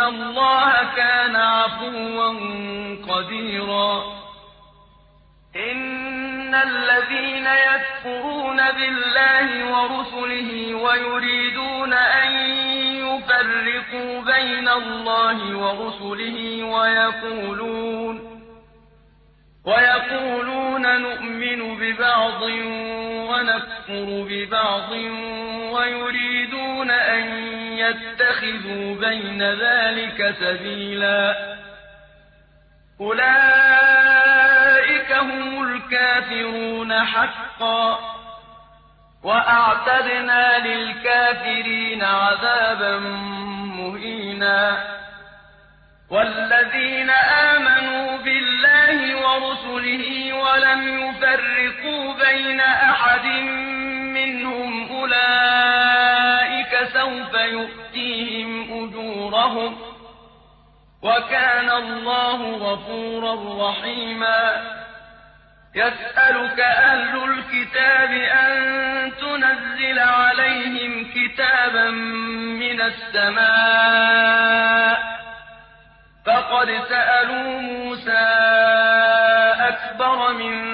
الله كان عفوا قديرا. إن الذين يكفرون بالله ورسله ويريدون أن يفرقوا بين الله ورسله ويقولون نؤمن ببعض ونكفر ببعض ويريدون أن يتخذوا بين ذلك سبيلا. أولئك هم الكافرون حقا. وأعتدنا للكافرين عذابا مهينا. والذين آمنوا بالله يفرقوا بين أحد منهم أولئك سوف يؤتيهم أجورهم وكان الله غفورا رحيما يسألك أهل الكتاب أن تنزل عليهم كتابا من السماء فقد سألوا موسى أكبر من